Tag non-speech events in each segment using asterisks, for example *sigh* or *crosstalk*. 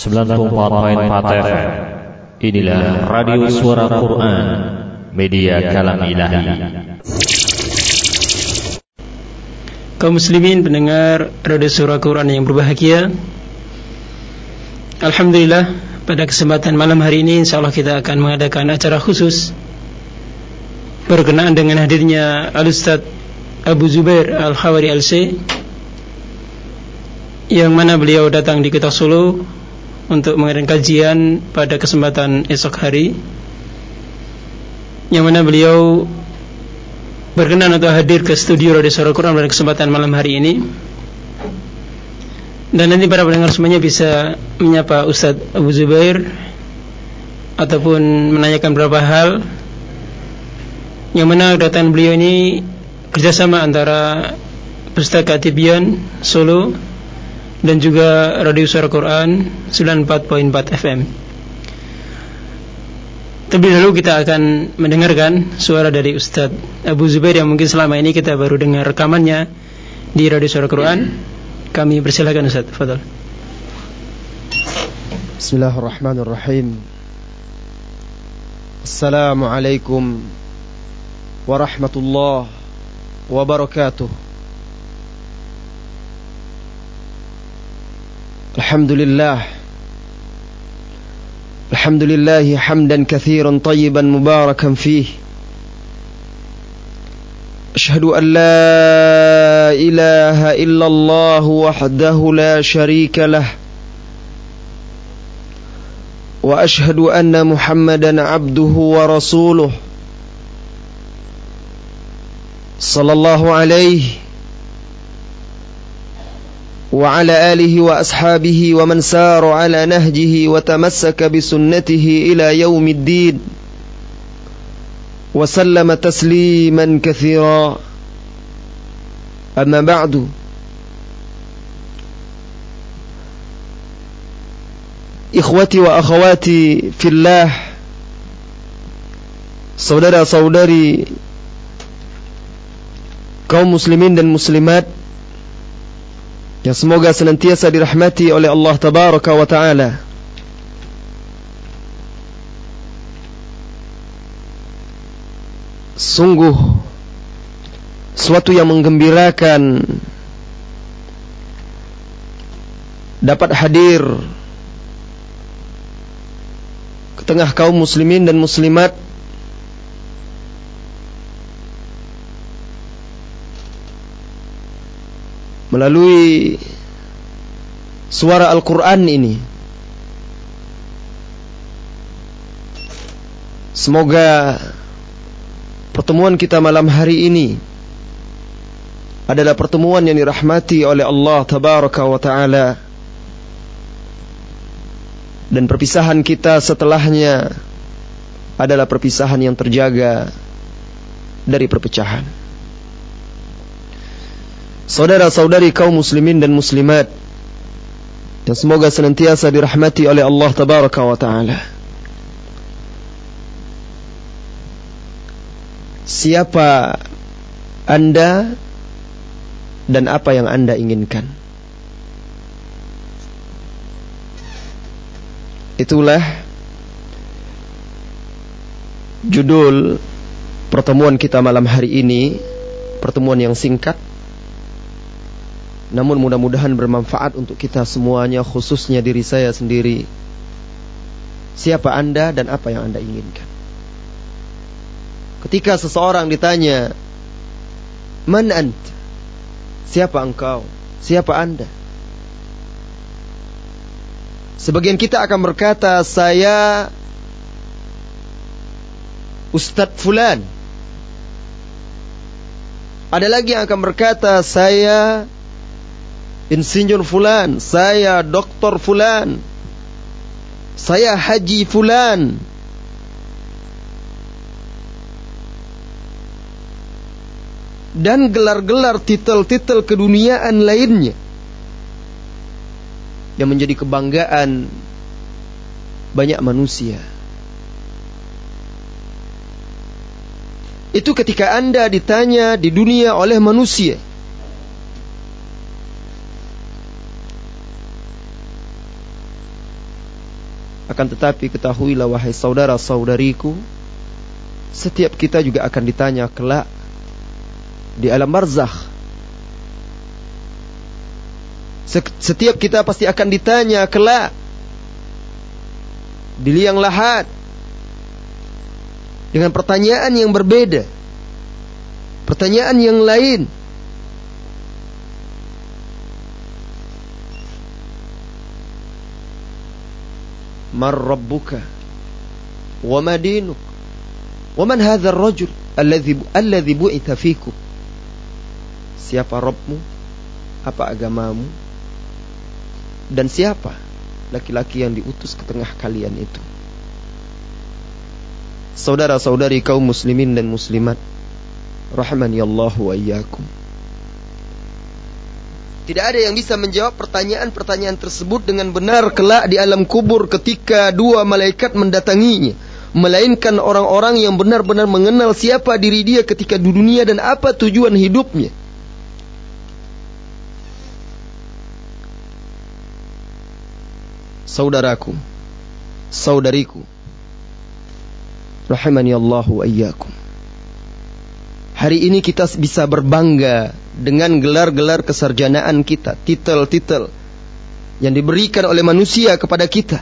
94.4 FM Inilah Radio Suara Quran Media Kalam Ilahi. Kaum muslimin pendengar Radio Surah Quran yang berbahagia. Alhamdulillah pada kesempatan malam hari ini insyaallah kita akan mengadakan acara khusus berkenaan dengan hadirnya Al-Ustaz Abu Zubair Al-Khawari Al-C yang mana beliau datang di Kota Solo untuk mengadakan kajian pada kesempatan esok hari yang mana beliau berkenan untuk hadir ke studio Radio Suara Quran pada kesempatan malam hari ini. Dan nanti para pendengar semuanya bisa menyapa Ustadz Abu Zubair ataupun menanyakan beberapa hal yang mana kedatangan beliau ini kerjasama antara Pustaka Tibian Solo dan juga Radio Suara Quran 94.4 FM. Terlebih dahulu kita akan mendengarkan suara dari Ustadz Abu Zubair yang mungkin selama ini kita baru dengar rekamannya di Radio Suara Quran. Kami persilakan Ustadz, Fadal. Bismillahirrahmanirrahim. Assalamualaikum warahmatullahi wabarakatuh. Alhamdulillah. الحمد لله حمدا كثيرا طيبا مباركا فيه. أشهد أن لا إله إلا الله وحده لا شريك له. وأشهد أن محمدا عبده ورسوله. صلى الله عليه وعلى آله وأصحابه ومن سار على نهجه وتمسك بسنته إلى يوم الدين وسلم تسليما كثيرا. أما بعد إخوتي وأخواتي في الله saudara-saudari kaum muslimin dan muslimat yang semoga senantiasa dirahmati oleh Allah tabaraka wa taala. Sungguh suatu yang menggembirakan dapat hadir ke tengah kaum muslimin dan muslimat melalui suara Al-Quran ini. Semoga pertemuan kita malam hari ini adalah pertemuan yang dirahmati oleh Allah Tabaraka wa Ta'ala dan perpisahan kita setelahnya adalah perpisahan yang terjaga dari perpecahan saudara-saudari kaum muslimin dan muslimat yang semoga senantiasa dirahmati oleh Allah tabaraka wa taala. Siapa Anda dan apa yang Anda inginkan? Itulah judul pertemuan kita malam hari ini, pertemuan yang singkat namun mudah-mudahan bermanfaat untuk kita semuanya khususnya diri saya sendiri. Siapa Anda dan apa yang Anda inginkan? Ketika seseorang ditanya, "Man ant?" Siapa engkau? Siapa Anda? Sebagian kita akan berkata, "Saya Ustadz Fulan." Ada lagi yang akan berkata, "Saya insinyur fulan, saya doktor fulan, saya haji fulan. Dan gelar-gelar titel-titel keduniaan lainnya yang menjadi kebanggaan banyak manusia. Itu ketika Anda ditanya di dunia oleh manusia, Akan tetapi ketahuilah wahai saudara-saudariku, setiap kita juga akan ditanya kelak di alam barzakh. Setiap kita pasti akan ditanya kelak di liang lahat dengan pertanyaan yang berbeda. Pertanyaan yang lain. Mar rabbuka? Wa ma dinuk? Wa man hadzal rajul alladhi alladhi? Siapa Rabbmu? Apa agamamu? Dan siapa laki-laki yang diutus ke tengah kalian itu? Saudara-saudari kaum muslimin dan muslimat rahimani Allah wa iyyakum. Tidak ada yang bisa menjawab pertanyaan-pertanyaan tersebut dengan benar kelak di alam kubur ketika dua malaikat mendatanginya. Melainkan orang-orang yang benar-benar mengenal siapa diri dia ketika di dunia dan apa tujuan hidupnya. Saudaraku, saudariku, rahimani Allah wa iyyakum. Hari ini kita bisa berbangga dengan gelar-gelar kesarjanaan kita, titel-titel yang diberikan oleh manusia kepada kita.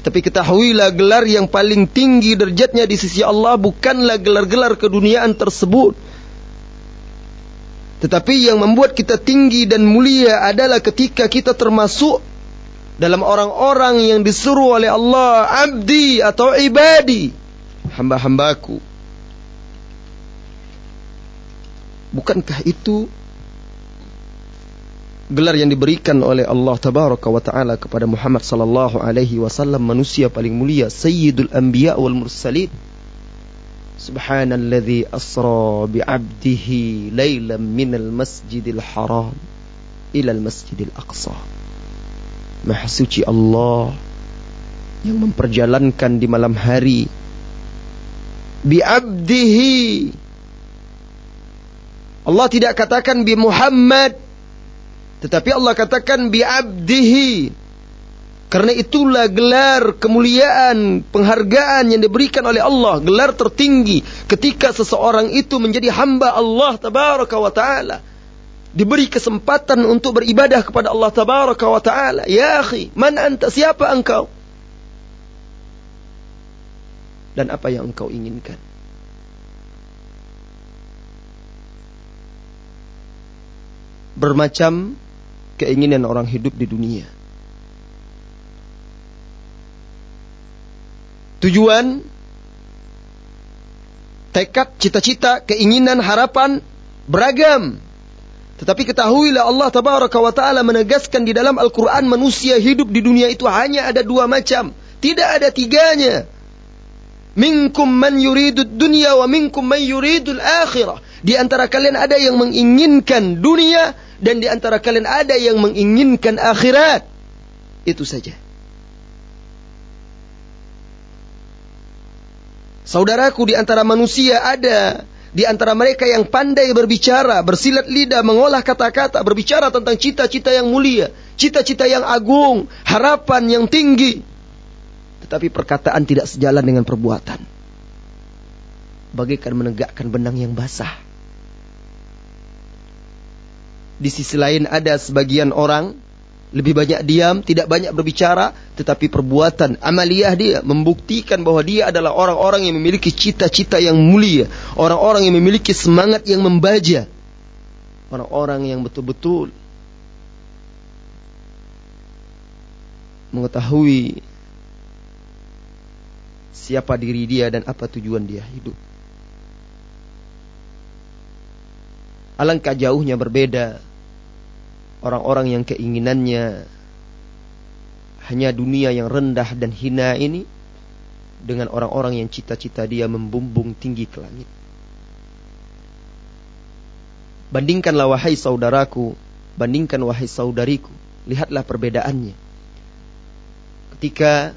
Tetapi ketahuilah gelar yang paling tinggi derajatnya di sisi Allah bukanlah gelar-gelar keduniaan tersebut. Tetapi yang membuat kita tinggi dan mulia adalah ketika kita termasuk dalam orang-orang yang disuruh oleh Allah abdi atau ibadi hamba-hambaku Bukankah itu gelar yang diberikan oleh Allah tabaraka wa taala kepada Muhammad sallallahu alaihi wasallam manusia paling mulia sayyidul anbiya wal mursalin? Subhanalladzi asra bi 'abdihi lailan minal masjidil haram ila al masjidil aqsa. Maha suci Allah yang memperjalankan di malam hari. Bi 'abdihi Allah tidak katakan bi Muhammad tetapi Allah katakan bi abdihi. Karena itulah gelar kemuliaan penghargaan yang diberikan oleh Allah gelar tertinggi ketika seseorang itu menjadi hamba Allah tabaraka wa taala. Diberi kesempatan untuk beribadah kepada Allah tabaraka wa taala. Ya akhi man anta siapa engkau? Dan apa yang engkau inginkan bermacam keinginan orang hidup di dunia. Tujuan, tekad, cita-cita, keinginan, harapan beragam. Tetapi ketahuilah Allah tabaraka wa taala menegaskan di dalam Al-Qur'an manusia hidup di dunia itu hanya ada dua macam, tidak ada tiganya. Minkum man yuridu dunya wa minkum man yuridul akhirah. Di antara kalian ada yang menginginkan dunia dan di antara kalian ada yang menginginkan akhirat. Itu saja. Saudaraku di antara manusia ada di antara mereka yang pandai berbicara, bersilat lidah, mengolah kata-kata, berbicara tentang cita-cita yang mulia, cita-cita yang agung, harapan yang tinggi. Tetapi perkataan tidak sejalan dengan perbuatan. Bagaikan menegakkan benang yang basah. Di sisi lain ada sebagian orang lebih banyak diam, tidak banyak berbicara, tetapi perbuatan amaliyah dia membuktikan bahwa dia adalah orang-orang yang memiliki cita-cita yang mulia, orang-orang yang memiliki semangat yang membaja, orang-orang yang betul-betul mengetahui siapa diri dia dan apa tujuan dia hidup. Alangkah jauhnya berbeda orang-orang yang keinginannya hanya dunia yang rendah dan hina ini dengan orang-orang yang cita-cita dia membumbung tinggi ke langit. Bandingkanlah wahai saudaraku, bandingkan wahai saudariku, lihatlah perbedaannya. Ketika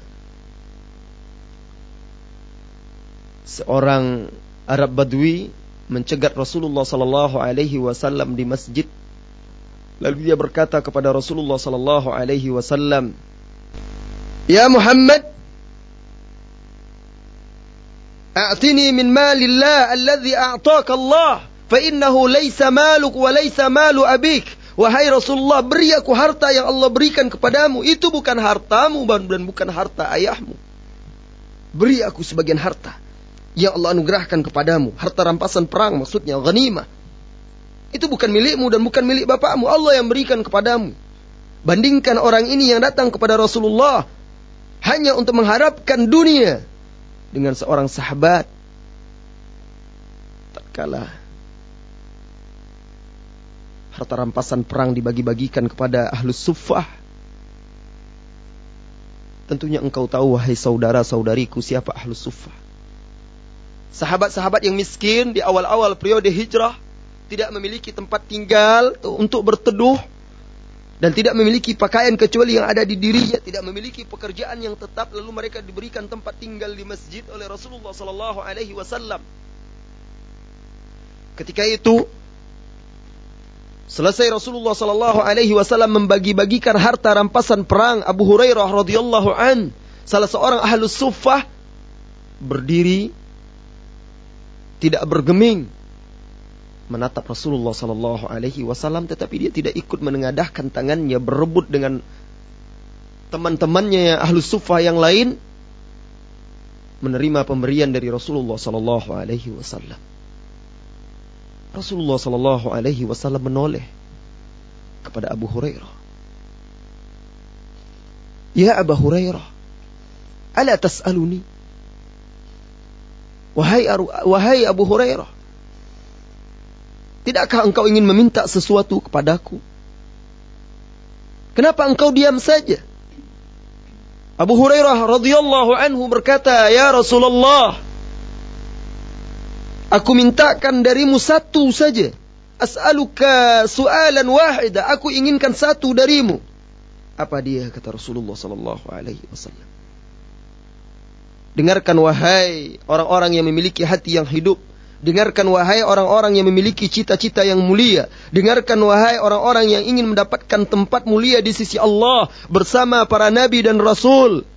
seorang Arab Badui mencegat Rasulullah sallallahu alaihi wasallam di masjid Lalu dia berkata kepada Rasulullah sallallahu alaihi wasallam, Ya Muhammad, a'tini min malillah alladhi a'taka Allah, fa innahu laysa maluk wa laysa malu abik. Wahai Rasulullah, beri aku harta yang Allah berikan kepadamu. Itu bukan hartamu dan bukan harta ayahmu. Beri aku sebagian harta yang Allah anugerahkan kepadamu. Harta rampasan perang maksudnya, ghanimah. Itu bukan milikmu dan bukan milik bapakmu. Allah yang berikan kepadamu. Bandingkan orang ini yang datang kepada Rasulullah hanya untuk mengharapkan dunia dengan seorang sahabat. Tak kalah harta rampasan perang dibagi-bagikan kepada ahlus suffah. Tentunya engkau tahu wahai saudara-saudariku siapa ahlus suffah. Sahabat-sahabat yang miskin di awal-awal periode hijrah tidak memiliki tempat tinggal untuk berteduh dan tidak memiliki pakaian kecuali yang ada di dirinya, tidak memiliki pekerjaan yang tetap lalu mereka diberikan tempat tinggal di masjid oleh Rasulullah sallallahu alaihi wasallam. Ketika itu Selesai Rasulullah sallallahu alaihi wasallam membagi-bagikan harta rampasan perang Abu Hurairah radhiyallahu an, salah seorang ahlus suffah berdiri tidak bergeming menatap Rasulullah sallallahu alaihi wasallam tetapi dia tidak ikut menengadahkan tangannya berebut dengan teman-temannya yang ahlus suffah yang lain menerima pemberian dari Rasulullah sallallahu alaihi wasallam. Rasulullah Sallallahu Alaihi Wasallam menoleh kepada Abu Hurairah. Ya Abu Hurairah, ala tas'aluni? Wahai, wahai Abu Hurairah, tidakkah engkau ingin meminta sesuatu kepadaku? Kenapa engkau diam saja? Abu Hurairah radhiyallahu anhu berkata, "Ya Rasulullah, Aku mintakan darimu satu saja. As'aluka su'alan wahida. Aku inginkan satu darimu. Apa dia kata Rasulullah sallallahu alaihi wasallam. Dengarkan wahai orang-orang yang memiliki hati yang hidup. Dengarkan wahai orang-orang yang memiliki cita-cita yang mulia. Dengarkan wahai orang-orang yang ingin mendapatkan tempat mulia di sisi Allah bersama para nabi dan rasul.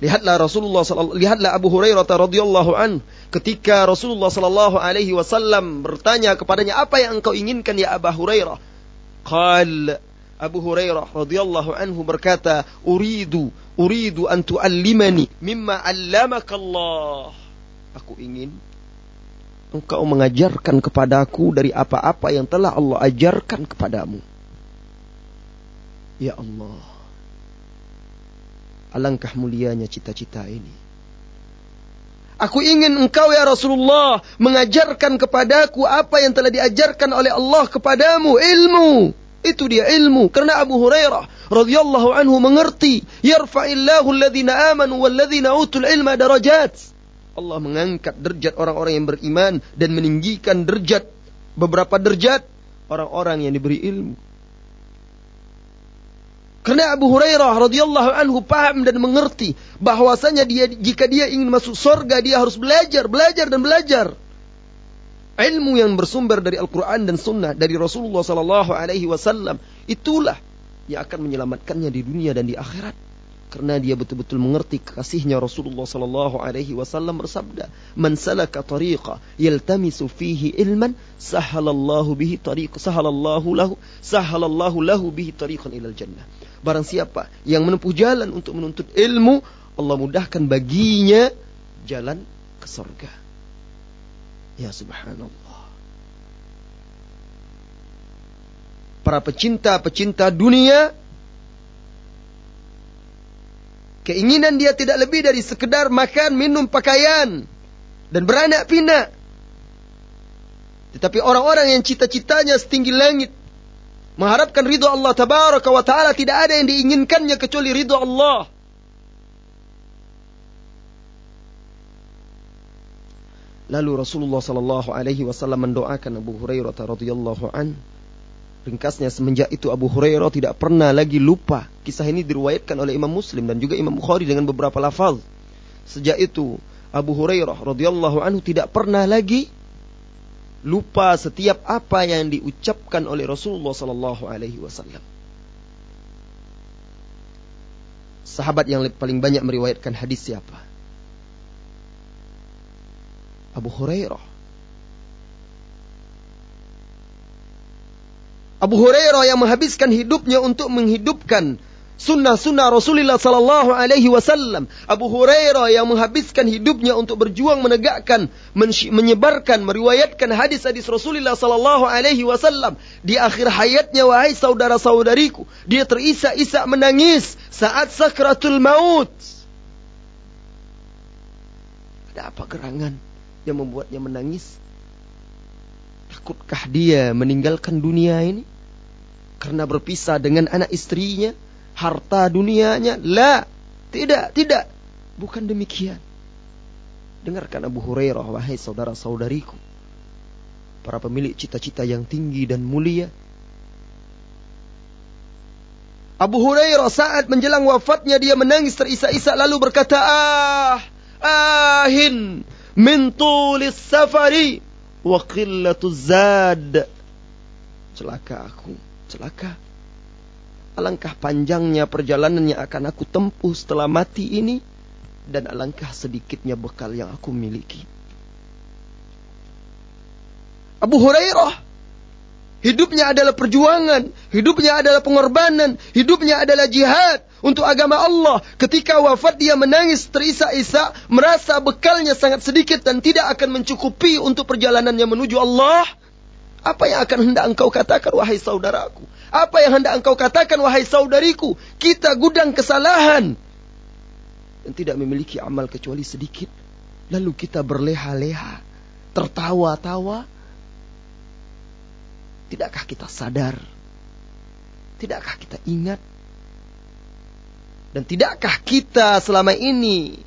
Lihatlah Rasulullah lihatlah Abu Hurairah radhiyallahu an ketika Rasulullah sallallahu alaihi wasallam bertanya kepadanya apa yang engkau inginkan ya Abu Hurairah? Qal Abu Hurairah radhiyallahu anhu berkata, "Uridu uridu an tu'allimani mimma 'allamaka Allah." Aku ingin engkau mengajarkan kepadaku dari apa-apa yang telah Allah ajarkan kepadamu. Ya Allah. Alangkah mulianya cita-cita ini. Aku ingin engkau ya Rasulullah mengajarkan kepadaku apa yang telah diajarkan oleh Allah kepadamu, ilmu. Itu dia ilmu. Karena Abu Hurairah radhiyallahu anhu mengerti, yarfa'illahu alladhina amanu walladhina utul ilma darajat. Allah mengangkat derajat orang-orang yang beriman dan meninggikan derajat beberapa derajat orang-orang yang diberi ilmu. Karena Abu Hurairah radhiyallahu anhu paham dan mengerti bahwasanya dia jika dia ingin masuk surga dia harus belajar, belajar dan belajar. Ilmu yang bersumber dari Al-Quran dan Sunnah dari Rasulullah Sallallahu Alaihi Wasallam itulah yang akan menyelamatkannya di dunia dan di akhirat. Karena dia betul-betul mengerti kasihnya Rasulullah Sallallahu Alaihi Wasallam bersabda, "Man salaka tariqa yaltamisu fihi ilman, sahalallahu bihi tariq, sahalallahu lahu, sahalallahu lahu bihi tariqan ilal jannah." Barang siapa yang menempuh jalan untuk menuntut ilmu, Allah mudahkan baginya jalan ke surga. Ya subhanallah. Para pecinta-pecinta dunia keinginan dia tidak lebih dari sekedar makan, minum, pakaian dan beranak pinak. Tetapi orang-orang yang cita-citanya setinggi langit Mengharapkan ridho Allah tabaraka wa ta'ala tidak ada yang diinginkannya kecuali ridho Allah. Lalu Rasulullah sallallahu alaihi wasallam mendoakan Abu Hurairah radhiyallahu an. Ringkasnya semenjak itu Abu Hurairah tidak pernah lagi lupa. Kisah ini diriwayatkan oleh Imam Muslim dan juga Imam Bukhari dengan beberapa lafaz. Sejak itu Abu Hurairah radhiyallahu anhu tidak pernah lagi lupa setiap apa yang diucapkan oleh Rasulullah sallallahu alaihi wasallam. Sahabat yang paling banyak meriwayatkan hadis siapa? Abu Hurairah. Abu Hurairah yang menghabiskan hidupnya untuk menghidupkan sunnah-sunnah Rasulullah sallallahu alaihi wasallam. Abu Hurairah yang menghabiskan hidupnya untuk berjuang menegakkan, menyebarkan, meriwayatkan hadis-hadis Rasulullah sallallahu alaihi wasallam. Di akhir hayatnya wahai saudara-saudariku, dia terisak-isak menangis saat sakratul maut. Ada apa gerangan yang membuatnya menangis? Takutkah dia meninggalkan dunia ini? Karena berpisah dengan anak istrinya, harta dunianya. La, tidak, tidak. Bukan demikian. Dengarkan Abu Hurairah, wahai saudara-saudariku. Para pemilik cita-cita yang tinggi dan mulia. Abu Hurairah saat menjelang wafatnya dia menangis terisak-isak lalu berkata, Ah, ahin min tulis safari wa qillatuz zad. Celaka aku, celaka Alangkah panjangnya perjalanan yang akan aku tempuh setelah mati ini. Dan alangkah sedikitnya bekal yang aku miliki. Abu Hurairah. Hidupnya adalah perjuangan. Hidupnya adalah pengorbanan. Hidupnya adalah jihad. Untuk agama Allah. Ketika wafat dia menangis terisak-isak. Merasa bekalnya sangat sedikit. Dan tidak akan mencukupi untuk perjalanannya menuju Allah. Apa yang akan hendak engkau katakan wahai saudaraku? Apa yang hendak engkau katakan wahai saudariku? Kita gudang kesalahan. Dan tidak memiliki amal kecuali sedikit. Lalu kita berleha-leha. Tertawa-tawa. Tidakkah kita sadar? Tidakkah kita ingat? Dan tidakkah kita selama ini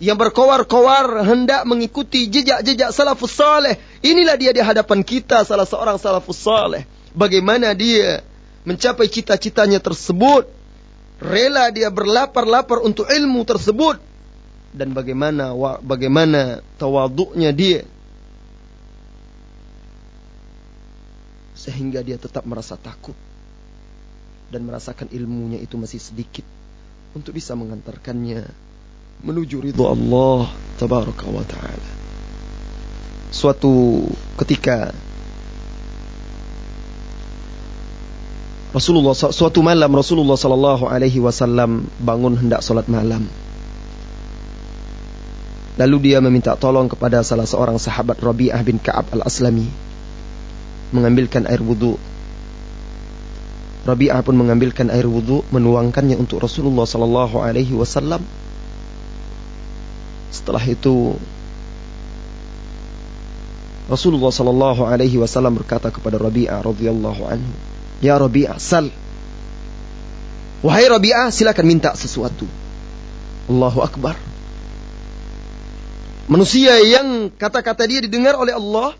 yang berkowar-kowar hendak mengikuti jejak-jejak salafus saleh. Inilah dia di hadapan kita salah seorang salafus saleh. Bagaimana dia mencapai cita-citanya tersebut, rela dia berlapar-lapar untuk ilmu tersebut dan bagaimana bagaimana tawaduknya dia sehingga dia tetap merasa takut dan merasakan ilmunya itu masih sedikit untuk bisa mengantarkannya menuju ridho Allah tabaraka wa taala. Suatu ketika Rasulullah suatu malam Rasulullah sallallahu alaihi wasallam bangun hendak salat malam. Lalu dia meminta tolong kepada salah seorang sahabat Rabi'ah bin Ka'ab al-Aslami mengambilkan air wudhu. Rabi'ah pun mengambilkan air wudhu, menuangkannya untuk Rasulullah sallallahu alaihi wasallam. Setelah itu Rasulullah sallallahu alaihi wasallam berkata kepada Rabi'ah radhiyallahu anhu, Ya Rabi'ah, sal. Wahai Rabi'ah, silakan minta sesuatu. Allahu Akbar. Manusia yang kata-kata dia didengar oleh Allah.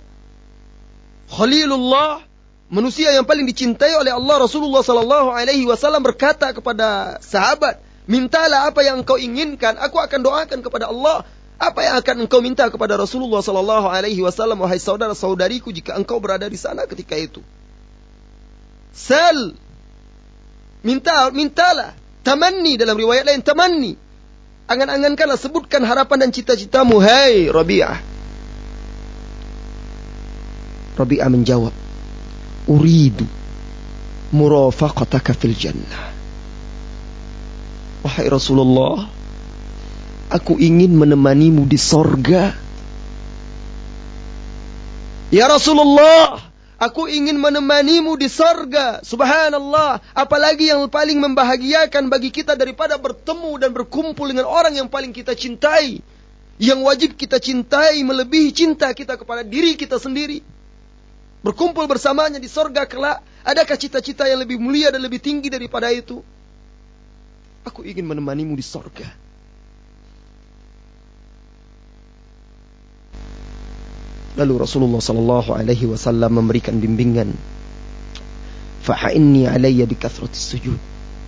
Khalilullah. Manusia yang paling dicintai oleh Allah Rasulullah Sallallahu Alaihi Wasallam berkata kepada sahabat, mintalah apa yang engkau inginkan, aku akan doakan kepada Allah. Apa yang akan engkau minta kepada Rasulullah Sallallahu Alaihi Wasallam, wahai saudara saudariku, jika engkau berada di sana ketika itu? Sal. Minta, mintalah. Tamanni dalam riwayat lain tamanni. Angan-angankanlah sebutkan harapan dan cita-citamu. Hai Rabi'ah. Rabi'ah menjawab. Uridu murafaqataka fil jannah. Wahai Rasulullah. Aku ingin menemanimu di sorga. Ya Rasulullah. Aku ingin menemanimu di sorga. Subhanallah. Apalagi yang paling membahagiakan bagi kita daripada bertemu dan berkumpul dengan orang yang paling kita cintai. Yang wajib kita cintai melebihi cinta kita kepada diri kita sendiri. Berkumpul bersamanya di sorga kelak. Adakah cita-cita yang lebih mulia dan lebih tinggi daripada itu? Aku ingin menemanimu di sorga. Lalu Rasulullah sallallahu alaihi wasallam memberikan bimbingan. Fa'inni alayya bikathratis sujud.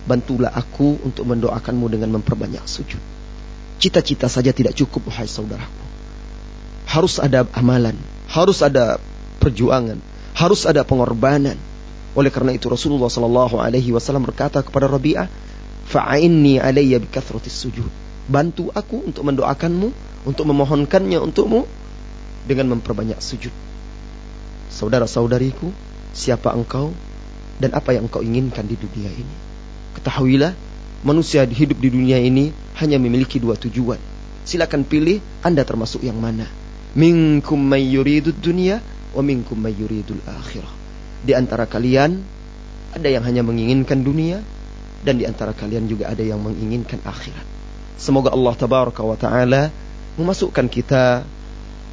Bantulah aku untuk mendoakanmu dengan memperbanyak sujud. Cita-cita saja tidak cukup wahai saudaraku. Harus ada amalan, harus ada perjuangan, harus ada pengorbanan. Oleh karena itu Rasulullah sallallahu alaihi wasallam berkata kepada Rabi'ah, fa'inni alayya bikathratis sujud. Bantu aku untuk mendoakanmu, untuk memohonkannya untukmu dengan memperbanyak sujud. Saudara-saudariku, siapa engkau dan apa yang engkau inginkan di dunia ini? Ketahuilah, manusia hidup di dunia ini hanya memiliki dua tujuan. Silakan pilih Anda termasuk yang mana. Minkum may yuridud wa minkum may yuridul akhirah. Di antara kalian ada yang hanya menginginkan dunia dan di antara kalian juga ada yang menginginkan akhirat. Semoga Allah tabaraka wa taala memasukkan kita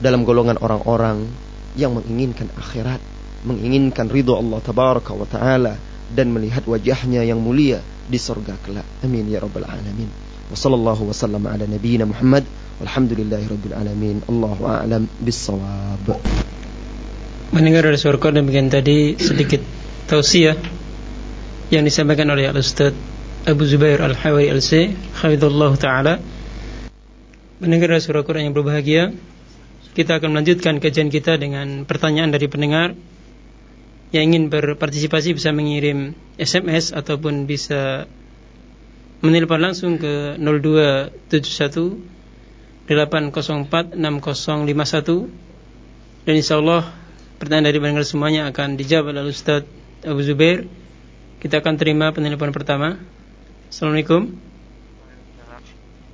dalam golongan orang-orang yang menginginkan akhirat, menginginkan ridho Allah tabaraka wa taala dan melihat wajahnya yang mulia di surga kelak. Amin ya rabbal alamin. Wa sallallahu wa sallam ala nabiyyina Muhammad walhamdulillahi alamin. Allahu a'lam bissawab. Mendengar dari suara demikian tadi sedikit tausiah yang disampaikan oleh Al-Ustaz Abu Zubair Al-Hawari Al-C Khawidullah Ta'ala. Mendengar dari suara Quran yang berbahagia Kita akan melanjutkan kajian kita dengan pertanyaan dari pendengar Yang ingin berpartisipasi bisa mengirim SMS ataupun bisa menelpon langsung ke 0271 804 6051 dan insya Allah Pertanyaan dari pendengar semuanya akan dijawab oleh Ustaz Abu Zubair. Kita akan terima penelpon pertama. Assalamualaikum.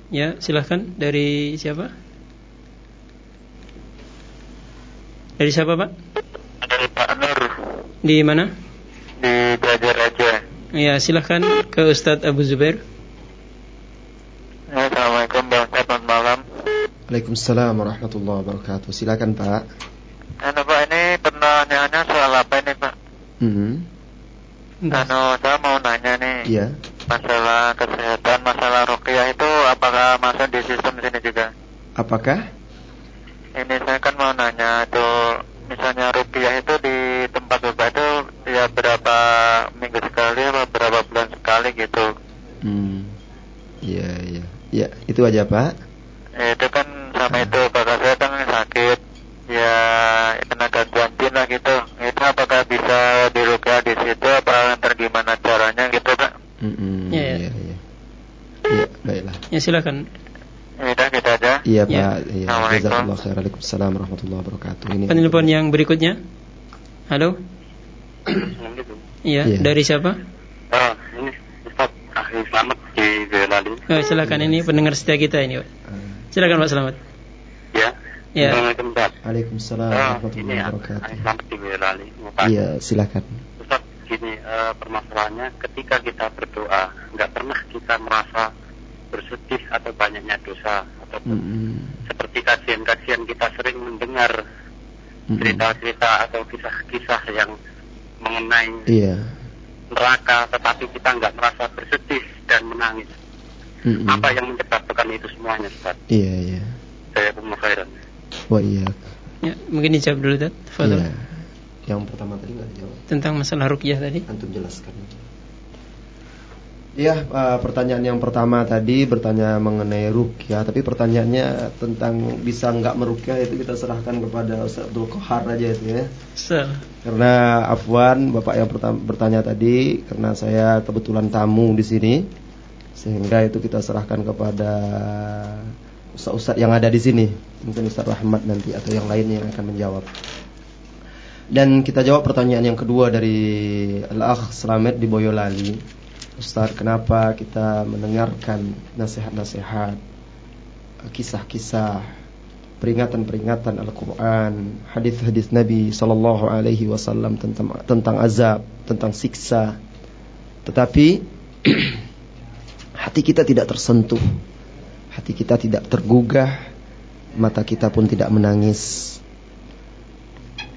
Ya, silahkan. Dari siapa? Dari siapa, Pak? Dari Pak Nur. Di mana? Di Belajar aja. Ya, silahkan ke Ustadz Abu Zubair. Assalamualaikum warahmatullahi malam. Waalaikumsalam warahmatullahi wabarakatuh. Silakan Pak. Anu Pak ini pertanyaannya soal apa ini Pak? Hmm. Anu saya mau nanya nih. Iya. Masalah kesehatan, masalah rukiah itu apakah masuk di sistem sini juga? Apakah? Ini saya kan mau nanya itu misalnya rukiah itu di tempat Bapak itu ya berapa minggu sekali atau berapa bulan sekali gitu? Hmm. Iya, iya. Ya, itu aja, Pak. Eh, itu kan sama itu bapak saya kan sakit ya tenaga jin lah gitu itu apakah bisa dirukyah di situ apa ntar gimana caranya gitu pak? Mm -hmm. ya, ya. ya, ya. ya baiklah. Ya silakan. Ya udah kita aja. Iya ya. pak. Iya jazakallah khair Waalaikumsalam warahmatullahi wabarakatuh. Ini penelpon yang berikutnya. Halo? Iya ya. dari siapa? Oh ini Ustaz Ahli Selamat di Boyolali oh, silakan. Ini pendengar setia kita ini pak. Ah. silakan pak. Selamat. Ya Ya. Waalaikumsalam uh, warahmatullahi ya, wabarakatuh. Iya, silakan. Ustaz, gini uh, permasalahannya ketika kita berdoa, nggak pernah kita merasa bersedih atau banyaknya dosa atau mm -hmm. seperti kajian-kajian kita sering mendengar cerita-cerita mm -hmm. atau kisah-kisah yang mengenai yeah. neraka, tetapi kita nggak merasa bersedih dan menangis. Mm -hmm. Apa yang menyebabkan itu semuanya, Ustaz? Iya, yeah, iya. Yeah. Saya khairan. Wa iya. Ya, mungkin dijawab dulu, Dad. Iya. Yang pertama tadi nggak dijawab. Tentang masalah rukyah tadi. Antum jelaskan. Iya, uh, pertanyaan yang pertama tadi bertanya mengenai rukyah, tapi pertanyaannya tentang bisa nggak merukyah itu kita serahkan kepada Ustaz Abdul Qahar aja itu ya. So. Karena Afwan, Bapak yang pertama bertanya tadi, karena saya kebetulan tamu di sini, sehingga itu kita serahkan kepada ustaz-ustaz yang ada di sini. Mungkin Ustaz Rahmat nanti atau yang lainnya yang akan menjawab. Dan kita jawab pertanyaan yang kedua dari Al-Akh Slamet di Boyolali. Ustaz, kenapa kita mendengarkan nasihat-nasihat, kisah-kisah, peringatan-peringatan Al-Quran, hadis-hadis Nabi Sallallahu Alaihi Wasallam tentang tentang azab, tentang siksa, tetapi *clears throat* hati kita tidak tersentuh hati kita tidak tergugah, mata kita pun tidak menangis.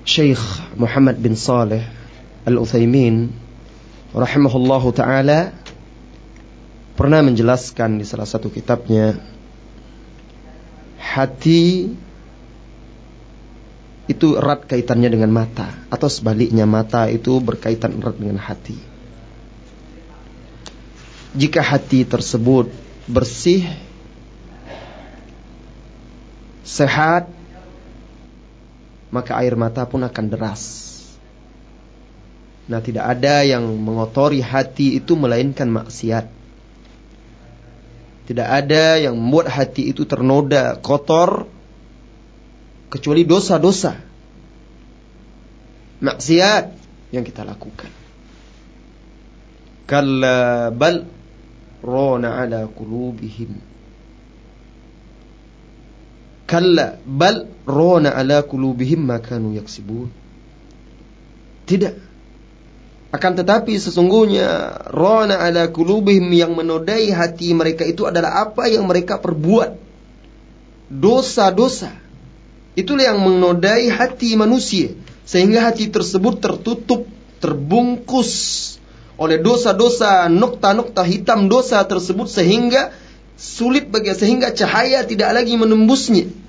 Syekh Muhammad bin Saleh Al-Utsaimin rahimahullahu taala pernah menjelaskan di salah satu kitabnya hati itu erat kaitannya dengan mata atau sebaliknya mata itu berkaitan erat dengan hati. Jika hati tersebut bersih sehat, maka air mata pun akan deras. Nah, tidak ada yang mengotori hati itu melainkan maksiat. Tidak ada yang membuat hati itu ternoda, kotor, kecuali dosa-dosa. Maksiat yang kita lakukan. Kalla bal rona ala qulubihim. Kalla bal rona ala qulubihim ma kanu yaksibun. Tidak. Akan tetapi sesungguhnya rona ala kulubihim yang menodai hati mereka itu adalah apa yang mereka perbuat. Dosa-dosa. Itulah yang menodai hati manusia. Sehingga hati tersebut tertutup, terbungkus oleh dosa-dosa, nokta-nokta hitam dosa tersebut sehingga sulit bagi sehingga cahaya tidak lagi menembusnya.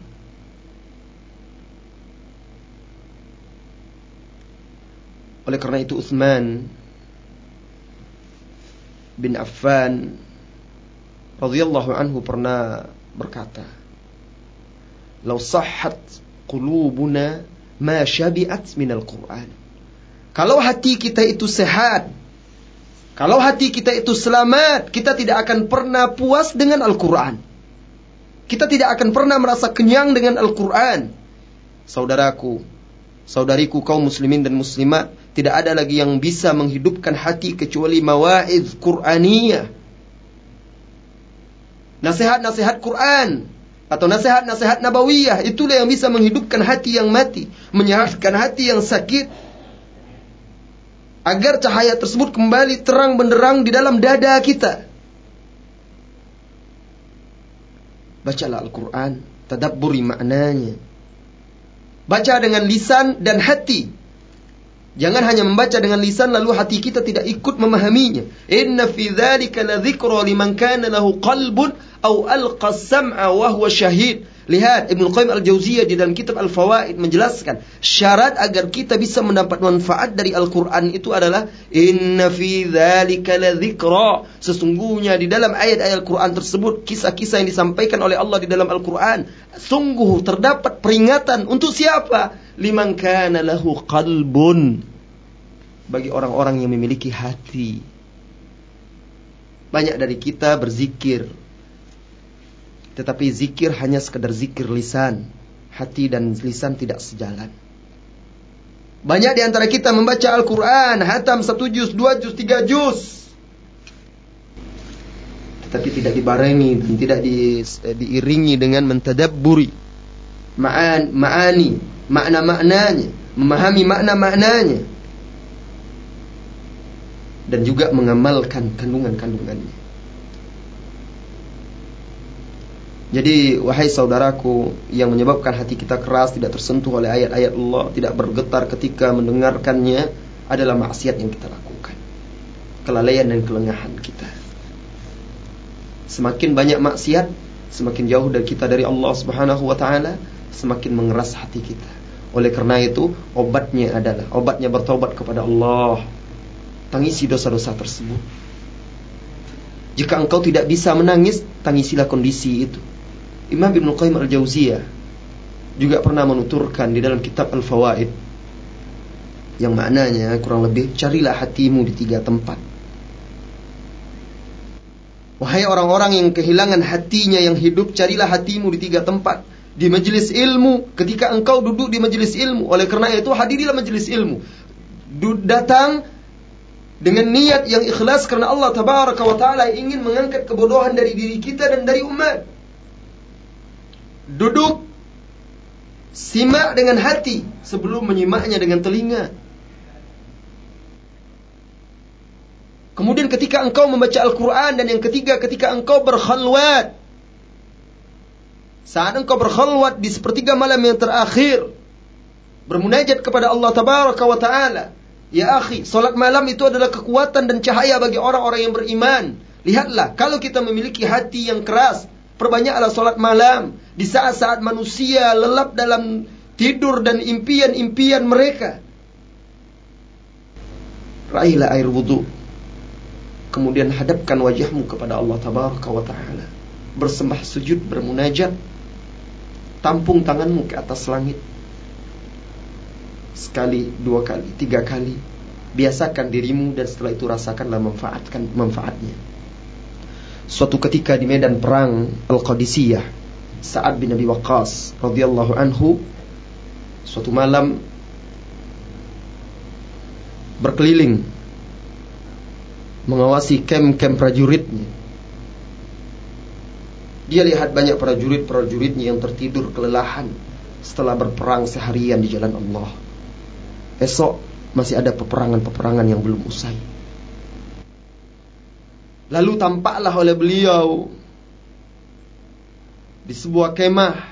Oleh karena itu Uthman bin Affan radhiyallahu anhu pernah berkata, "Lau sahhat qulubuna ma syabi'at minal Qur'an." Kalau hati kita itu sehat, kalau hati kita itu selamat, kita tidak akan pernah puas dengan Al-Quran. Kita tidak akan pernah merasa kenyang dengan Al-Quran. Saudaraku, saudariku kaum muslimin dan muslimat, tidak ada lagi yang bisa menghidupkan hati kecuali mawa'idh Qur'aniyah. Nasihat-nasihat Quran atau nasihat-nasihat nabawiyah itulah yang bisa menghidupkan hati yang mati, menyehatkan hati yang sakit. Agar cahaya tersebut kembali terang benderang di dalam dada kita. Bacalah Al-Quran, tadabburi maknanya. Baca dengan lisan dan hati Jangan hanya membaca dengan lisan lalu hati kita tidak ikut memahaminya. Inna fi dzalika ladzikra liman kana lahu qalbun aw alqa sam'a wa huwa syahid. Lihat Ibnu Qayyim Al-Jauziyah di dalam kitab Al-Fawaid menjelaskan syarat agar kita bisa mendapat manfaat dari Al-Qur'an itu adalah inna fi dzalika ladzikra. Sesungguhnya di dalam ayat-ayat Al-Qur'an tersebut kisah-kisah yang disampaikan oleh Allah di dalam Al-Qur'an sungguh terdapat peringatan untuk siapa? liman kana lahu qalbun bagi orang-orang yang memiliki hati. Banyak dari kita berzikir tetapi zikir hanya sekedar zikir lisan, hati dan lisan tidak sejalan. Banyak di antara kita membaca Al-Quran, hatam satu juz, dua juz, tiga juz. Tetapi tidak dibarengi dan tidak di, diiringi dengan mentadabburi. Ma'an, ma'ani, makna-maknanya, memahami makna-maknanya dan juga mengamalkan kandungan-kandungannya. Jadi wahai saudaraku yang menyebabkan hati kita keras tidak tersentuh oleh ayat-ayat Allah, tidak bergetar ketika mendengarkannya adalah maksiat yang kita lakukan. Kelalaian dan kelengahan kita. Semakin banyak maksiat, semakin jauh dari kita dari Allah Subhanahu wa taala, semakin mengeras hati kita. Oleh karena itu, obatnya adalah obatnya bertobat kepada Allah. Tangisi dosa-dosa tersebut. Jika engkau tidak bisa menangis, tangisilah kondisi itu. Imam Ibn Qayyim Al-Jauziyah juga pernah menuturkan di dalam kitab Al-Fawaid yang maknanya kurang lebih carilah hatimu di tiga tempat. Wahai orang-orang yang kehilangan hatinya yang hidup, carilah hatimu di tiga tempat. Di majelis ilmu ketika engkau duduk di majelis ilmu oleh karena itu hadirilah majelis ilmu. Datang dengan niat yang ikhlas karena Allah tabaraka wa taala ingin mengangkat kebodohan dari diri kita dan dari umat duduk simak dengan hati sebelum menyimaknya dengan telinga Kemudian ketika engkau membaca Al-Quran dan yang ketiga ketika engkau berkhalwat saat engkau berkhulwat di sepertiga malam yang terakhir, bermunajat kepada Allah Tabaraka wa Ta'ala. Ya akhi, solat malam itu adalah kekuatan dan cahaya bagi orang-orang yang beriman. Lihatlah, kalau kita memiliki hati yang keras, perbanyaklah solat malam. Di saat-saat manusia lelap dalam tidur dan impian-impian mereka. Raihlah air wudhu. Kemudian hadapkan wajahmu kepada Allah Tabaraka wa Ta'ala. Bersembah sujud, bermunajat Tampung tanganmu ke atas langit. Sekali, dua kali, tiga kali. Biasakan dirimu dan setelah itu rasakanlah manfaatkan manfaatnya. Suatu ketika di medan perang Al-Qadisiyah Sa'ad bin Abi Waqqas radhiyallahu anhu suatu malam berkeliling mengawasi kem-kem prajuritnya. Dia lihat banyak prajurit-prajuritnya yang tertidur kelelahan setelah berperang seharian di jalan Allah. Esok masih ada peperangan-peperangan yang belum usai. Lalu tampaklah oleh beliau di sebuah kemah.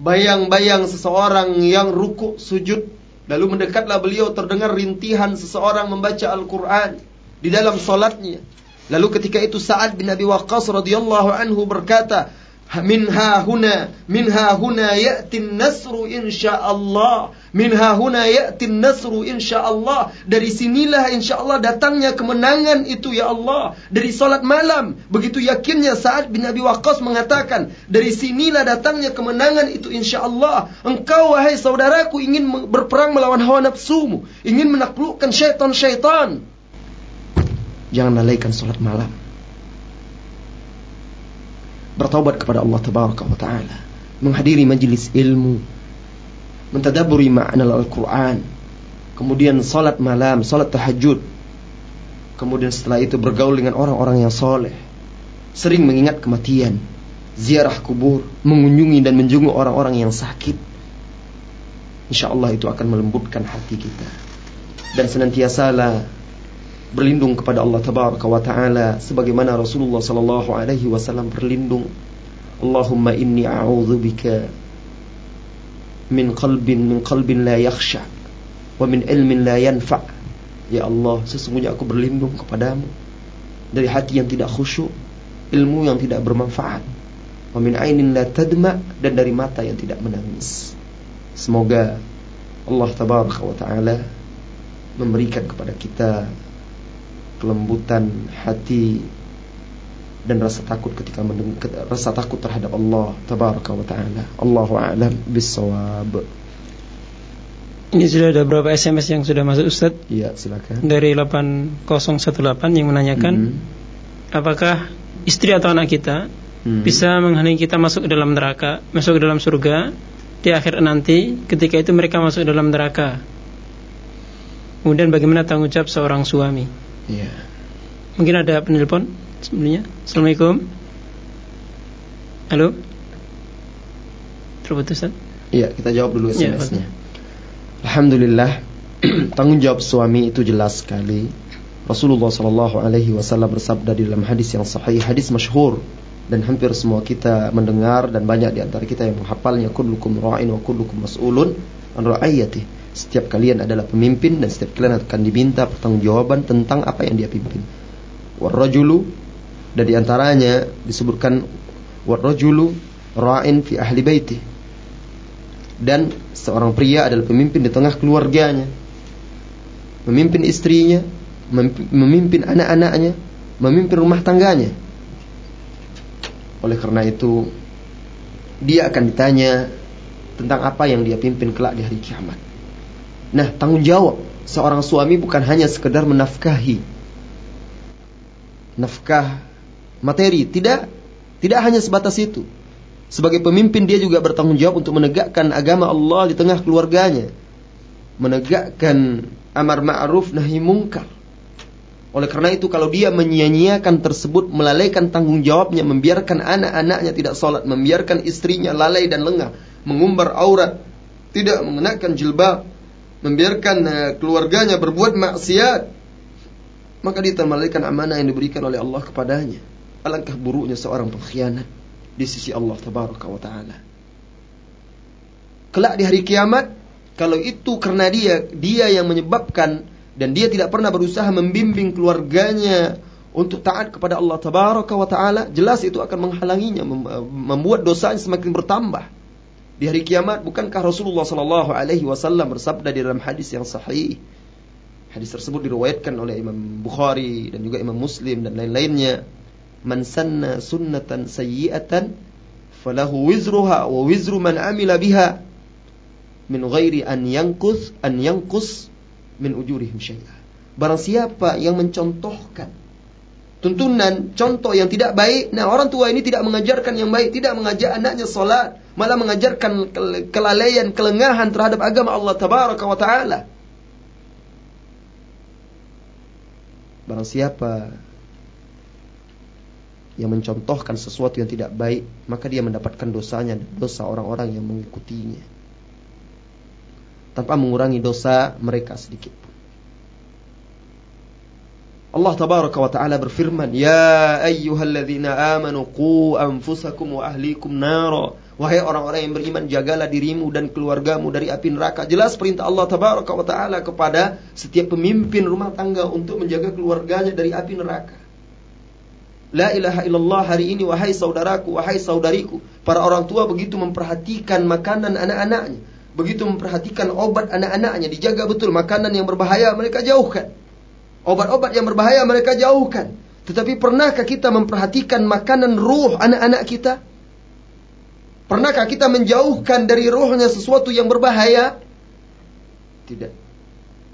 Bayang-bayang seseorang yang ruku sujud. Lalu mendekatlah beliau terdengar rintihan seseorang membaca Al-Quran di dalam solatnya. Lalu ketika itu Sa'ad bin Abi Waqqas radhiyallahu anhu berkata, minha huna minha huna ya'tin nasru insyaallah minha huna ya'tin nasru insyaallah. Dari sinilah insyaallah datangnya kemenangan itu ya Allah. Dari salat malam begitu yakinnya saat bin Abi Waqqas mengatakan dari sinilah datangnya kemenangan itu insyaallah. Engkau wahai saudaraku ingin berperang melawan hawa nafsumu ingin menaklukkan syaitan-syaitan. Jangan lalaikan salat malam. Bertaubat kepada Allah Tabaraka wa Ta'ala. Menghadiri majlis ilmu mentadaburi makna Al-Quran. Kemudian salat malam salat tahajud. Kemudian setelah itu bergaul dengan orang-orang yang soleh. Sering mengingat kematian ziarah kubur mengunjungi dan menjenguk orang-orang yang sakit. Insya Allah itu akan melembutkan hati kita. Dan senantiasalah berlindung kepada Allah tabaraka wa taala sebagaimana Rasulullah sallallahu alaihi wasallam berlindung. Allahumma inni a'udzubika min qalbin min qalbin la yakhsha wa min ilmin la yanfa. Ya Allah sesungguhnya aku berlindung kepadamu dari hati yang tidak khusyuk ilmu yang tidak bermanfaat wa min ainin la tadma dan dari mata yang tidak menangis. Semoga Allah tabaraka wa taala memberikan kepada kita kelembutan hati dan rasa takut ketika mendengar rasa takut terhadap Allah tabaraka wa taala. Allahu a'lam bissawab. Ini sudah ada berapa SMS yang sudah masuk Ustaz? Iya, silakan. Dari 8018 yang menanyakan mm -hmm. apakah istri atau anak kita mm -hmm. bisa menghalangi kita masuk ke dalam neraka, masuk ke dalam surga di akhir nanti ketika itu mereka masuk ke dalam neraka. Kemudian bagaimana tanggung jawab seorang suami? Iya. Mungkin ada penelpon sebelumnya. Assalamualaikum. Halo. Terputus Iya, kita jawab dulu SMS-nya. Ya, Alhamdulillah, *clears throat* tanggung jawab suami itu jelas sekali. Rasulullah Shallallahu Alaihi Wasallam bersabda di dalam hadis yang sahih, hadis masyhur dan hampir semua kita mendengar dan banyak di antara kita yang menghafalnya kullukum ra'in wa kullukum mas'ulun an ra'ayati setiap kalian adalah pemimpin dan setiap kalian akan diminta pertanggungjawaban tentang apa yang dia pimpin warrajulu dan di antaranya disebutkan warrajulu ra'in fi ahli baiti. Dan seorang pria adalah pemimpin di tengah keluarganya memimpin istrinya memimpin anak-anaknya memimpin rumah tangganya. Oleh karena itu dia akan ditanya tentang apa yang dia pimpin kelak di hari kiamat. Nah tanggung jawab seorang suami bukan hanya sekedar menafkahi. Nafkah materi, tidak tidak hanya sebatas itu. Sebagai pemimpin dia juga bertanggung jawab untuk menegakkan agama Allah di tengah keluarganya. Menegakkan amar ma'ruf nahi mungkar. Oleh karena itu kalau dia menyia-nyiakan tersebut melalaikan tanggung jawabnya membiarkan anak-anaknya tidak sholat, membiarkan istrinya lalai dan lengah, mengumbar aurat, tidak mengenakan jilbab, membiarkan eh, keluarganya berbuat maksiat, maka dia termalaikan amanah yang diberikan oleh Allah kepadanya. Alangkah buruknya seorang pengkhianat di sisi Allah tabaraka wa taala. Kelak di hari kiamat, kalau itu karena dia, dia yang menyebabkan dan dia tidak pernah berusaha membimbing keluarganya untuk taat kepada Allah tabaraka wa taala, jelas itu akan menghalanginya, membuat dosanya semakin bertambah. Di hari kiamat bukankah Rasulullah sallallahu alaihi wasallam bersabda di dalam hadis yang sahih, Hadis tersebut diriwayatkan oleh Imam Bukhari dan juga Imam Muslim dan lain-lainnya. Man sanna sunnatan sayyi'atan falahu wizruha wa wizru man amila biha min ghairi an yankus an yankus min ujurihim syai'a. Barang siapa yang mencontohkan tuntunan, contoh yang tidak baik. Nah, orang tua ini tidak mengajarkan yang baik, tidak mengajak anaknya salat, malah mengajarkan kelalaian, kelengahan terhadap agama Allah tabaraka wa taala. Barang siapa yang mencontohkan sesuatu yang tidak baik, maka dia mendapatkan dosanya dosa orang-orang yang mengikutinya. Tanpa mengurangi dosa mereka sedikit Allah tabaraka wa taala berfirman, "Ya ayyuhalladzina amanu qu anfusakum wa ahlikum nara." Wahai orang-orang yang beriman, jagalah dirimu dan keluargamu dari api neraka. Jelas perintah Allah tabaraka wa taala kepada setiap pemimpin rumah tangga untuk menjaga keluarganya dari api neraka. La ilaha illallah hari ini wahai saudaraku, wahai saudariku. Para orang tua begitu memperhatikan makanan anak-anaknya. Begitu memperhatikan obat anak-anaknya. Dijaga betul makanan yang berbahaya mereka jauhkan. Obat-obat yang berbahaya mereka jauhkan. Tetapi pernahkah kita memperhatikan makanan ruh anak-anak kita? Pernahkah kita menjauhkan dari ruhnya sesuatu yang berbahaya? Tidak.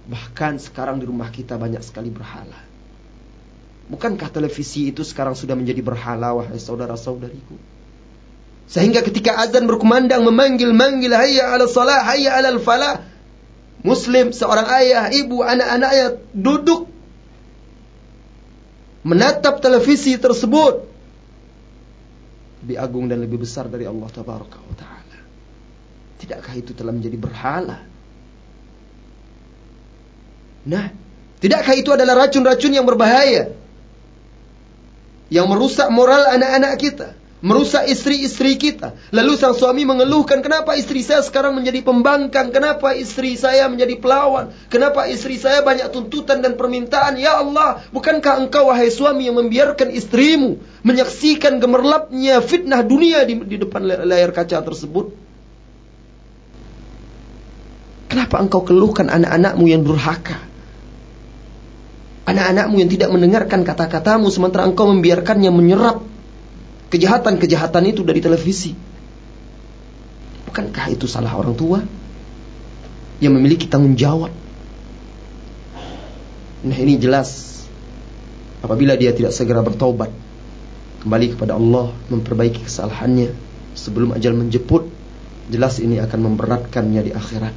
Bahkan sekarang di rumah kita banyak sekali berhala. Bukankah televisi itu sekarang sudah menjadi berhala wahai saudara-saudariku? Sehingga ketika azan berkumandang memanggil-manggil hayya ala salah, hayya ala falah. Muslim, seorang ayah, ibu, anak-anaknya duduk menatap televisi tersebut lebih agung dan lebih besar dari Allah tabaraka wa taala. Tidakkah itu telah menjadi berhala? Nah, tidakkah itu adalah racun-racun yang berbahaya? Yang merusak moral anak-anak kita merusak istri-istri kita. Lalu sang suami mengeluhkan, kenapa istri saya sekarang menjadi pembangkang? Kenapa istri saya menjadi pelawan? Kenapa istri saya banyak tuntutan dan permintaan? Ya Allah, bukankah engkau wahai suami yang membiarkan istrimu menyaksikan gemerlapnya fitnah dunia di, di depan layar kaca tersebut? Kenapa engkau keluhkan anak-anakmu yang durhaka? Anak-anakmu yang tidak mendengarkan kata-katamu sementara engkau membiarkannya menyerap kejahatan-kejahatan itu dari televisi. Bukankah itu salah orang tua yang memiliki tanggung jawab? Nah ini jelas apabila dia tidak segera bertobat kembali kepada Allah memperbaiki kesalahannya sebelum ajal menjemput jelas ini akan memberatkannya di akhirat.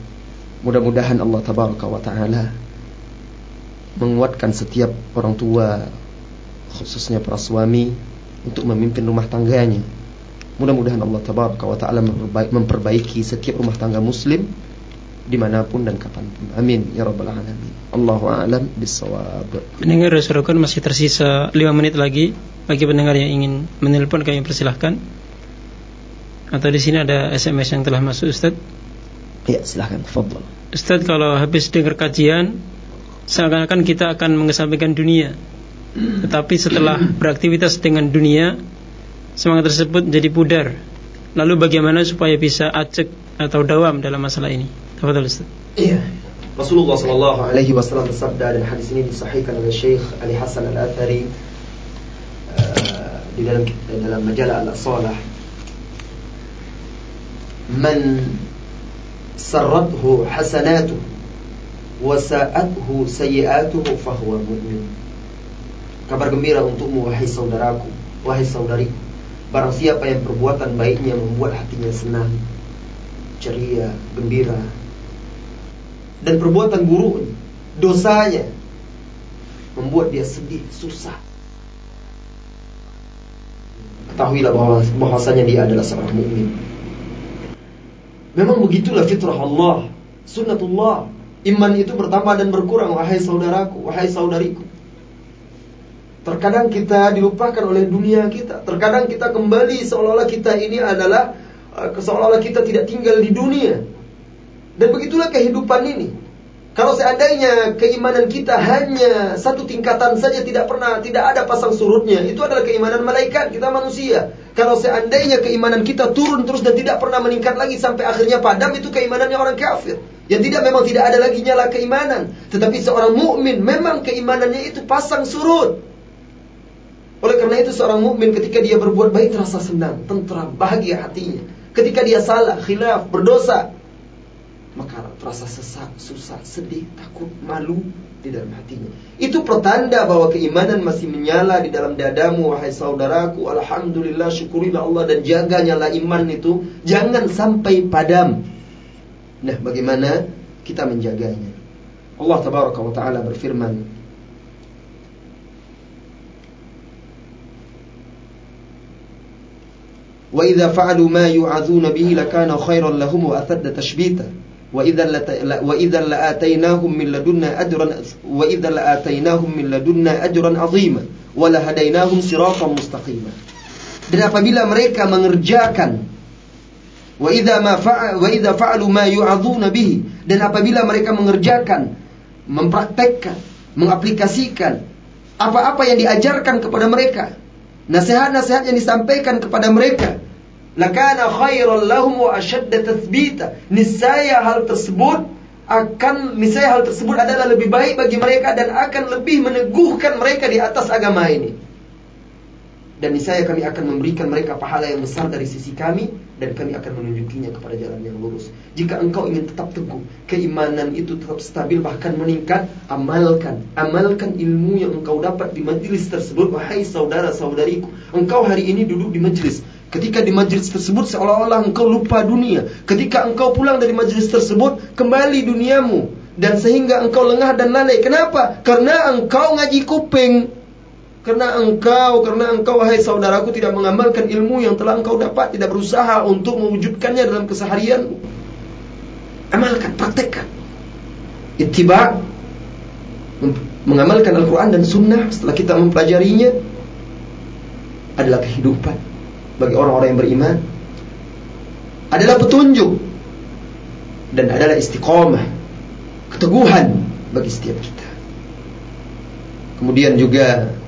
Mudah-mudahan Allah tabaraka wa taala menguatkan setiap orang tua khususnya para suami untuk memimpin rumah tangganya. Mudah-mudahan Allah Tabaraka wa Ta'ala memperbaiki setiap rumah tangga muslim di mana pun dan kapan pun. Amin ya rabbal alamin. Allahu a'lam bisawab. Pendengar Rasulullah masih tersisa 5 menit lagi bagi pendengar yang ingin menelpon kami persilahkan. Atau di sini ada SMS yang telah masuk Ustaz? Ya, silahkan. Ustaz kalau habis dengar kajian seakan-akan kita akan mengesampingkan dunia. Tetapi setelah beraktivitas dengan dunia Semangat tersebut jadi pudar. Lalu bagaimana supaya bisa acek atau dawam dalam masalah ini? Tafadhal Ustaz. Iya. Rasulullah sallallahu alaihi wasallam bersabda dan hadis ini disahihkan oleh Syekh Ali Hasan Al-Athari uh, di dalam dalam majalah Al-Salah Man sarrathu hasanatuhu wa sa'athu sayi'atuhu fahuwa mu'min Kabar gembira untukmu wahai saudaraku, wahai saudariku. Barang siapa yang perbuatan baiknya membuat hatinya senang, ceria, gembira. Dan perbuatan buruk dosanya membuat dia sedih, susah. Ketahuilah bahwa bahwasanya dia adalah seorang mukmin. Memang begitulah fitrah Allah, sunnatullah. Iman itu bertambah dan berkurang wahai saudaraku, wahai saudariku. Terkadang kita dilupakan oleh dunia kita. Terkadang kita kembali seolah-olah kita ini adalah uh, seolah-olah kita tidak tinggal di dunia. Dan begitulah kehidupan ini. Kalau seandainya keimanan kita hanya satu tingkatan saja tidak pernah tidak ada pasang surutnya, itu adalah keimanan malaikat kita manusia. Kalau seandainya keimanan kita turun terus dan tidak pernah meningkat lagi sampai akhirnya padam, itu keimanannya orang kafir. Yang tidak memang tidak ada lagi nyala keimanan, tetapi seorang mukmin memang keimanannya itu pasang surut. Oleh karena itu seorang mukmin ketika dia berbuat baik terasa senang, tentram, bahagia hatinya. Ketika dia salah, khilaf, berdosa, maka rasa sesak, susah, sedih, takut, malu di dalam hatinya. Itu pertanda bahwa keimanan masih menyala di dalam dadamu wahai saudaraku. Alhamdulillah syukurilah Allah dan jaga nyala iman itu jangan sampai padam. Nah, bagaimana kita menjaganya? Allah tabaraka wa taala berfirman Wa idza fa'alu ma yu'adzuna bihi lakana khairan lahum wa atadda tashbita وإذا لآتيناهم من لدنا أجرا وإذا لآتيناهم من لدنا أجرا عظيما ولهديناهم صراطا مستقيما dan apabila mereka mengerjakan wa wa fa'alu ma yu'adzuna bihi dan apabila mereka mengerjakan mempraktekkan mengaplikasikan apa-apa yang diajarkan kepada mereka nasihat-nasihat yang disampaikan kepada mereka lakana khairan lahum wa ashadda tathbita. Niscaya hal tersebut akan niscaya hal tersebut adalah lebih baik bagi mereka dan akan lebih meneguhkan mereka di atas agama ini. Dan niscaya kami akan memberikan mereka pahala yang besar dari sisi kami dan kami akan menunjukinya kepada jalan yang lurus. Jika engkau ingin tetap teguh, keimanan itu tetap stabil bahkan meningkat, amalkan, amalkan ilmu yang engkau dapat di majelis tersebut wahai saudara-saudariku. Engkau hari ini duduk di majelis, Ketika di majlis tersebut seolah-olah engkau lupa dunia. Ketika engkau pulang dari majlis tersebut, kembali duniamu. Dan sehingga engkau lengah dan lalai. Kenapa? Karena engkau ngaji kuping. Karena engkau, karena engkau wahai saudaraku tidak mengamalkan ilmu yang telah engkau dapat. Tidak berusaha untuk mewujudkannya dalam keseharianmu. Amalkan, praktekkan. Ittiba mengamalkan Al-Quran dan Sunnah setelah kita mempelajarinya adalah kehidupan bagi orang-orang yang beriman adalah petunjuk dan adalah istiqomah, keteguhan bagi setiap kita. Kemudian juga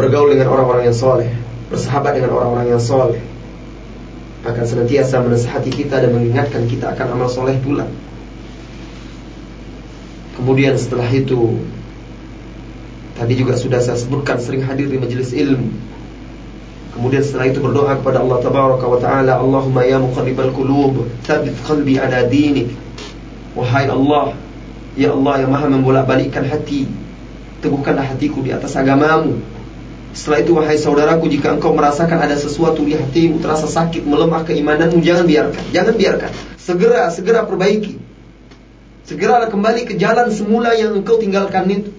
bergaul dengan orang-orang yang soleh, bersahabat dengan orang-orang yang soleh, akan senantiasa menasihati kita dan mengingatkan kita akan amal soleh pula. Kemudian setelah itu Tadi juga sudah saya sebutkan sering hadir di majelis ilmu Kemudian setelah itu berdoa kepada Allah Tabaraka wa Taala, Allahumma ya muqallibal qulub, tsabbit qalbi ala dinik. Wahai Allah, ya Allah yang Maha membolak-balikkan hati, teguhkanlah hatiku di atas agamamu. Setelah itu wahai saudaraku jika engkau merasakan ada sesuatu di hatimu terasa sakit melemah keimananmu jangan biarkan jangan biarkan. Segera segera perbaiki. Segeralah kembali ke jalan semula yang engkau tinggalkan itu.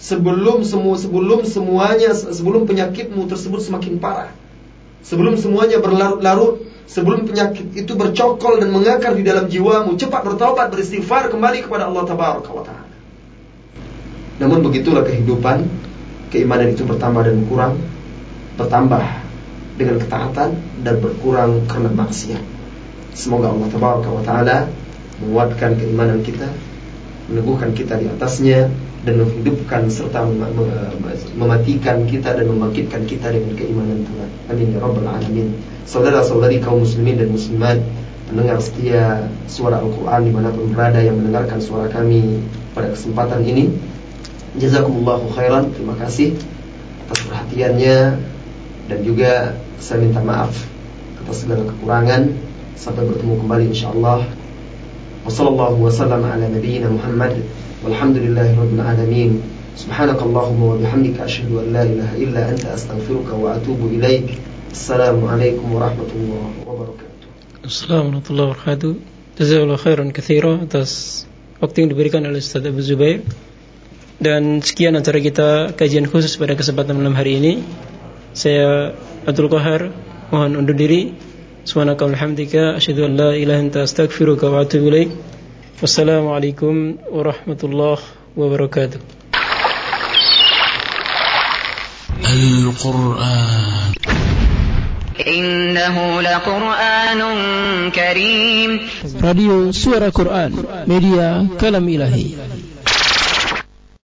Sebelum semua sebelum semuanya sebelum penyakitmu tersebut semakin parah. Sebelum semuanya berlarut-larut, sebelum penyakit itu bercokol dan mengakar di dalam jiwamu, cepat bertobat, beristighfar kembali kepada Allah Tabaraka wa taala. Namun begitulah kehidupan, keimanan itu bertambah dan kurang, bertambah dengan ketaatan dan berkurang karena maksiat. Semoga Allah Tabaraka wa taala menguatkan keimanan kita, meneguhkan kita di atasnya dan menghidupkan serta mematikan kita dan membangkitkan kita dengan keimanan Tuhan. Amin ya rabbal alamin. Saudara-saudari kaum muslimin dan muslimat, pendengar setia suara Al-Qur'an di mana pun berada yang mendengarkan suara kami pada kesempatan ini. Jazakumullahu khairan. Terima kasih atas perhatiannya dan juga saya minta maaf atas segala kekurangan. Sampai bertemu kembali insyaallah. Wassallallahu wasallam Assalamualaikum warahmatullahi wabarakatuh. Assalamualaikum warahmatullahi wabarakatuh. Jazakallahu khairan atas waktu yang diberikan oleh Ustaz Abu Zubair. Dan sekian antara kita kajian khusus pada kesempatan malam hari ini Saya Abdul Qahar Mohon undur diri Subhanaka walhamdika Asyadu an la ilaha anta astagfiruka wa atubu ilaik والسلام عليكم ورحمة الله وبركاته القرآن إنه لقرآن كريم راديو سورة قرآن ميديا كلام إلهي